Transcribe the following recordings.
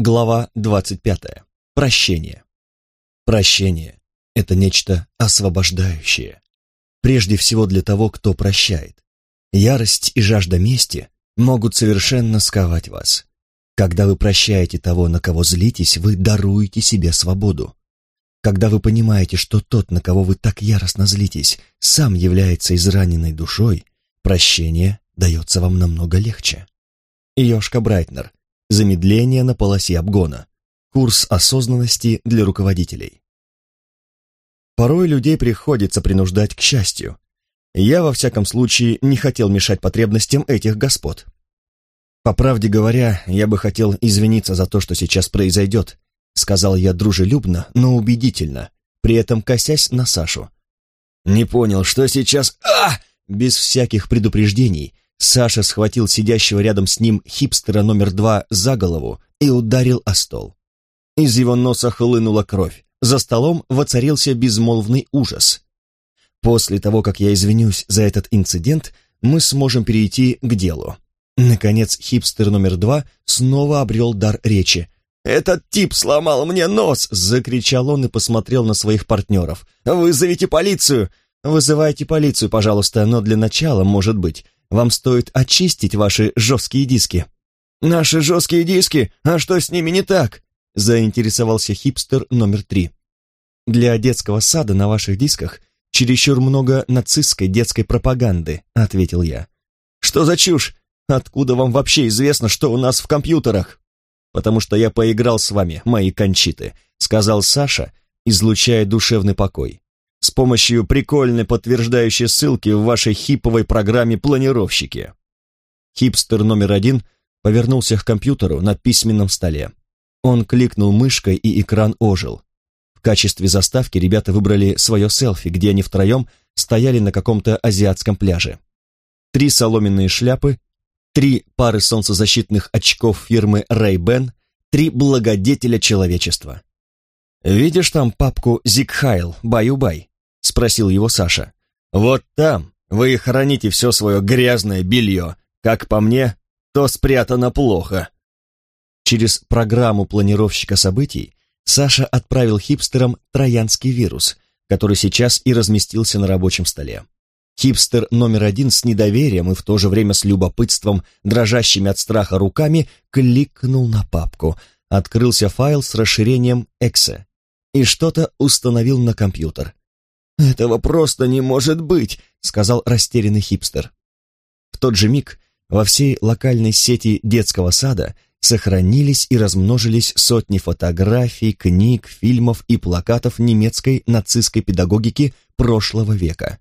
Глава 25. Прощение. Прощение – это нечто освобождающее. Прежде всего для того, кто прощает. Ярость и жажда мести могут совершенно сковать вас. Когда вы прощаете того, на кого злитесь, вы даруете себе свободу. Когда вы понимаете, что тот, на кого вы так яростно злитесь, сам является израненной душой, прощение дается вам намного легче. Йошка Брайтнер. Замедление на полосе обгона. Курс осознанности для руководителей. Порой людей приходится принуждать к счастью. Я, во всяком случае, не хотел мешать потребностям этих господ. По правде говоря, я бы хотел извиниться за то, что сейчас произойдет, сказал я дружелюбно, но убедительно, при этом косясь на Сашу. Не понял, что сейчас... А! Без всяких предупреждений Саша схватил сидящего рядом с ним хипстера номер два за голову и ударил о стол. Из его носа хлынула кровь. За столом воцарился безмолвный ужас. После того, как я извинюсь за этот инцидент, мы сможем перейти к делу. Наконец, хипстер номер два снова обрел дар речи. «Этот тип сломал мне нос!» — закричал он и посмотрел на своих партнеров. «Вызовите полицию!» «Вызывайте полицию, пожалуйста, но для начала, может быть, вам стоит очистить ваши жесткие диски». «Наши жесткие диски? А что с ними не так?» — заинтересовался хипстер номер три. «Для детского сада на ваших дисках чересчур много нацистской детской пропаганды», — ответил я. «Что за чушь? Откуда вам вообще известно, что у нас в компьютерах?» «Потому что я поиграл с вами, мои кончиты», — сказал Саша, излучая душевный покой помощью прикольной подтверждающей ссылки в вашей хиповой программе «Планировщики». Хипстер номер один повернулся к компьютеру на письменном столе. Он кликнул мышкой, и экран ожил. В качестве заставки ребята выбрали свое селфи, где они втроем стояли на каком-то азиатском пляже. Три соломенные шляпы, три пары солнцезащитных очков фирмы Ray-Ban, три благодетеля человечества. «Видишь там папку Зигхайл, баю-бай?» — спросил его Саша. «Вот там вы храните все свое грязное белье. Как по мне, то спрятано плохо». Через программу планировщика событий Саша отправил хипстерам троянский вирус, который сейчас и разместился на рабочем столе. Хипстер номер один с недоверием и в то же время с любопытством, дрожащими от страха руками, кликнул на папку. Открылся файл с расширением «Эксе» и что-то установил на компьютер. «Этого просто не может быть», — сказал растерянный хипстер. В тот же миг во всей локальной сети детского сада сохранились и размножились сотни фотографий, книг, фильмов и плакатов немецкой нацистской педагогики прошлого века.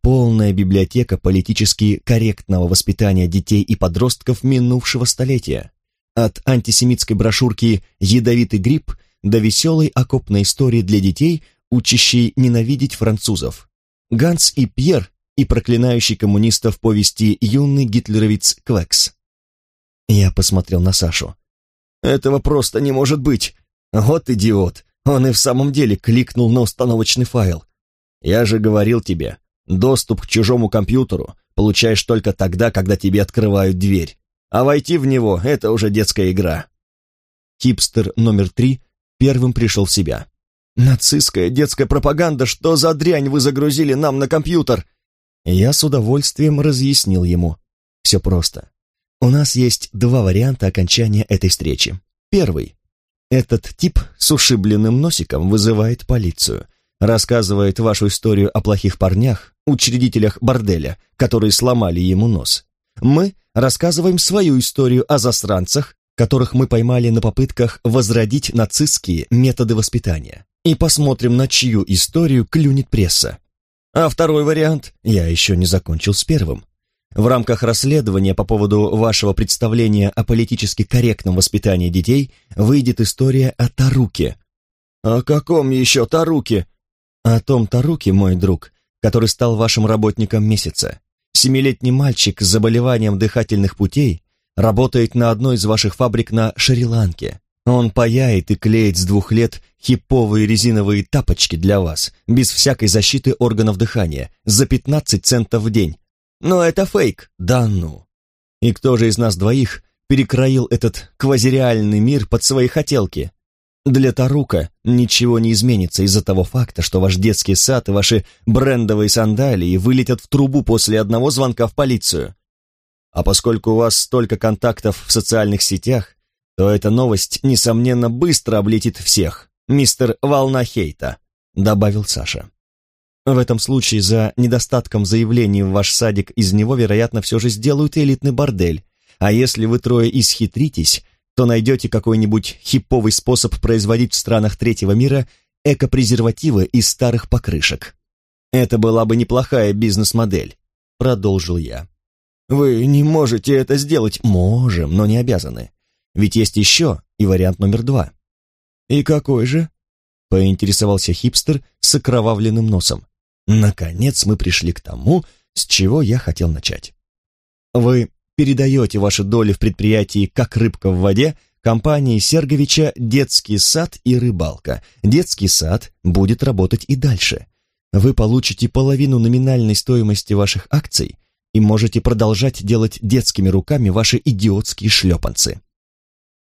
Полная библиотека политически корректного воспитания детей и подростков минувшего столетия. От антисемитской брошюрки «Ядовитый гриб» до веселой окопной истории для детей, учащей ненавидеть французов. Ганс и Пьер и проклинающий коммунистов повести «Юный гитлеровец Квекс». Я посмотрел на Сашу. «Этого просто не может быть! Вот идиот! Он и в самом деле кликнул на установочный файл. Я же говорил тебе, доступ к чужому компьютеру получаешь только тогда, когда тебе открывают дверь. А войти в него — это уже детская игра». Хипстер номер три первым пришел в себя. «Нацистская детская пропаганда, что за дрянь вы загрузили нам на компьютер?» Я с удовольствием разъяснил ему. Все просто. У нас есть два варианта окончания этой встречи. Первый. Этот тип с ушибленным носиком вызывает полицию, рассказывает вашу историю о плохих парнях, учредителях борделя, которые сломали ему нос. Мы рассказываем свою историю о засранцах, которых мы поймали на попытках возродить нацистские методы воспитания. И посмотрим, на чью историю клюнет пресса. А второй вариант я еще не закончил с первым. В рамках расследования по поводу вашего представления о политически корректном воспитании детей выйдет история о Таруке. О каком еще Таруке? О том Таруке, мой друг, который стал вашим работником месяца. Семилетний мальчик с заболеванием дыхательных путей работает на одной из ваших фабрик на Шри-Ланке. Он паяет и клеит с двух лет хиповые резиновые тапочки для вас, без всякой защиты органов дыхания, за 15 центов в день. Но это фейк. Да ну. И кто же из нас двоих перекроил этот квазиреальный мир под свои хотелки. Для Тарука ничего не изменится из-за того факта, что ваш детский сад и ваши брендовые сандалии вылетят в трубу после одного звонка в полицию. А поскольку у вас столько контактов в социальных сетях, то эта новость, несомненно, быстро облетит всех, мистер Волна Хейта», — добавил Саша. В этом случае за недостатком заявлений в ваш садик из него, вероятно, все же сделают элитный бордель, а если вы трое исхитритесь, то найдете какой-нибудь хиповый способ производить в странах третьего мира экопрезервативы из старых покрышек. Это была бы неплохая бизнес-модель, продолжил я. Вы не можете это сделать. Можем, но не обязаны. Ведь есть еще и вариант номер два. И какой же? Поинтересовался хипстер с окровавленным носом. Наконец мы пришли к тому, с чего я хотел начать. Вы передаете ваши доли в предприятии «Как рыбка в воде» компании Серговича «Детский сад и рыбалка». Детский сад будет работать и дальше. Вы получите половину номинальной стоимости ваших акций и можете продолжать делать детскими руками ваши идиотские шлепанцы.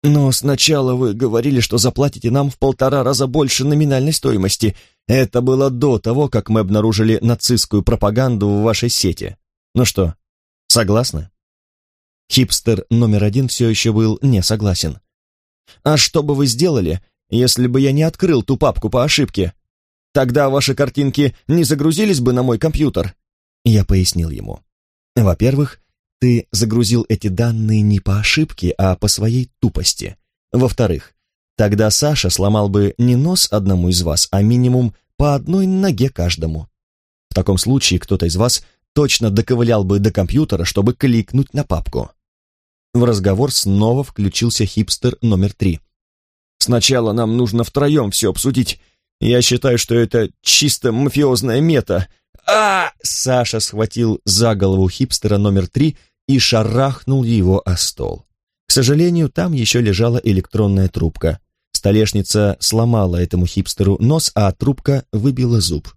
«Но сначала вы говорили, что заплатите нам в полтора раза больше номинальной стоимости. Это было до того, как мы обнаружили нацистскую пропаганду в вашей сети. Ну что, согласны?» Хипстер номер один все еще был не согласен. «А что бы вы сделали, если бы я не открыл ту папку по ошибке? Тогда ваши картинки не загрузились бы на мой компьютер?» Я пояснил ему. «Во-первых, ты загрузил эти данные не по ошибке, а по своей тупости. Во-вторых, тогда Саша сломал бы не нос одному из вас, а минимум по одной ноге каждому. В таком случае кто-то из вас точно доковылял бы до компьютера, чтобы кликнуть на папку. В разговор снова включился хипстер номер три. «Сначала нам нужно втроем все обсудить. Я считаю, что это чисто мафиозная мета. а Саша схватил за голову хипстера номер три и шарахнул его о стол. К сожалению, там еще лежала электронная трубка. Столешница сломала этому хипстеру нос, а трубка выбила зуб.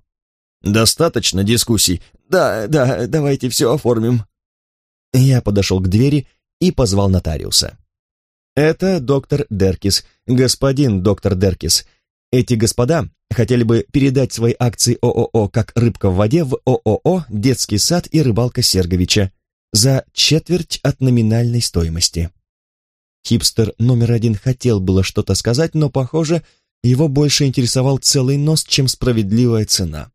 «Достаточно дискуссий. Да, да, давайте все оформим». Я подошел к двери и позвал нотариуса. «Это доктор Деркис, господин доктор Деркис. Эти господа хотели бы передать свои акции ООО «Как рыбка в воде» в ООО «Детский сад и рыбалка Серговича» за четверть от номинальной стоимости. Хипстер номер один хотел было что-то сказать, но, похоже, его больше интересовал целый нос, чем справедливая цена.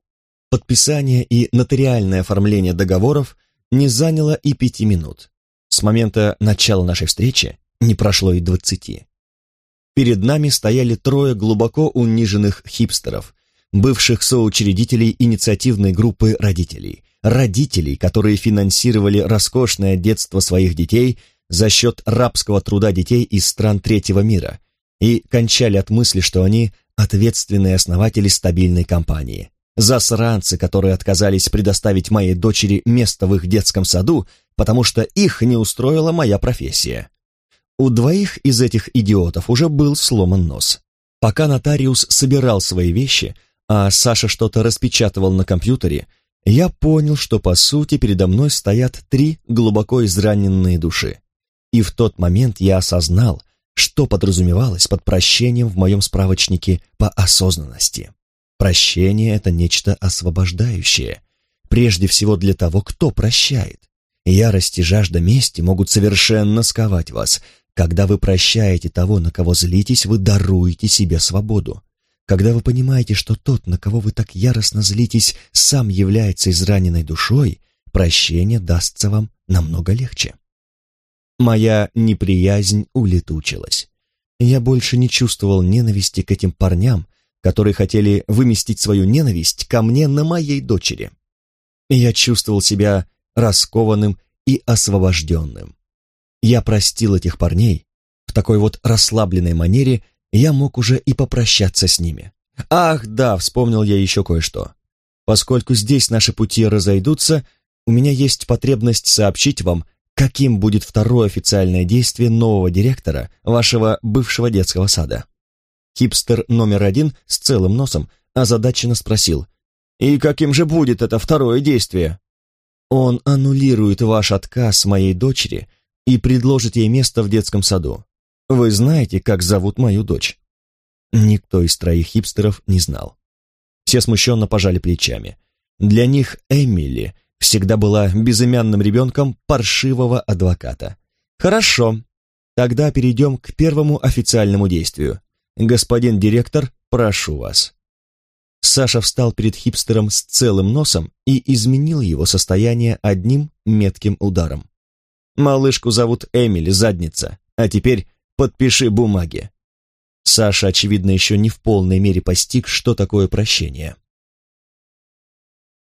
Подписание и нотариальное оформление договоров не заняло и пяти минут. С момента начала нашей встречи не прошло и двадцати. Перед нами стояли трое глубоко униженных хипстеров, бывших соучредителей инициативной группы родителей, родителей, которые финансировали роскошное детство своих детей за счет рабского труда детей из стран третьего мира и кончали от мысли, что они ответственные основатели стабильной компании. Засранцы, которые отказались предоставить моей дочери место в их детском саду, потому что их не устроила моя профессия. У двоих из этих идиотов уже был сломан нос. Пока нотариус собирал свои вещи, а Саша что-то распечатывал на компьютере, я понял, что по сути передо мной стоят три глубоко израненные души. И в тот момент я осознал, что подразумевалось под прощением в моем справочнике по осознанности. Прощение — это нечто освобождающее, прежде всего для того, кто прощает. Ярость и жажда мести могут совершенно сковать вас. Когда вы прощаете того, на кого злитесь, вы даруете себе свободу. Когда вы понимаете, что тот, на кого вы так яростно злитесь, сам является израненной душой, прощение дастся вам намного легче. Моя неприязнь улетучилась. Я больше не чувствовал ненависти к этим парням, которые хотели выместить свою ненависть ко мне на моей дочери. Я чувствовал себя раскованным и освобожденным. Я простил этих парней в такой вот расслабленной манере, я мог уже и попрощаться с ними. Ах, да, вспомнил я еще кое-что. Поскольку здесь наши пути разойдутся, у меня есть потребность сообщить вам, каким будет второе официальное действие нового директора вашего бывшего детского сада. Хипстер номер один с целым носом озадаченно спросил, «И каким же будет это второе действие?» «Он аннулирует ваш отказ моей дочери и предложит ей место в детском саду. Вы знаете, как зовут мою дочь?» Никто из троих хипстеров не знал. Все смущенно пожали плечами. Для них Эмили всегда была безымянным ребенком паршивого адвоката. «Хорошо, тогда перейдем к первому официальному действию. Господин директор, прошу вас». Саша встал перед хипстером с целым носом и изменил его состояние одним метким ударом. «Малышку зовут Эмили, задница, а теперь подпиши бумаги». Саша, очевидно, еще не в полной мере постиг, что такое прощение.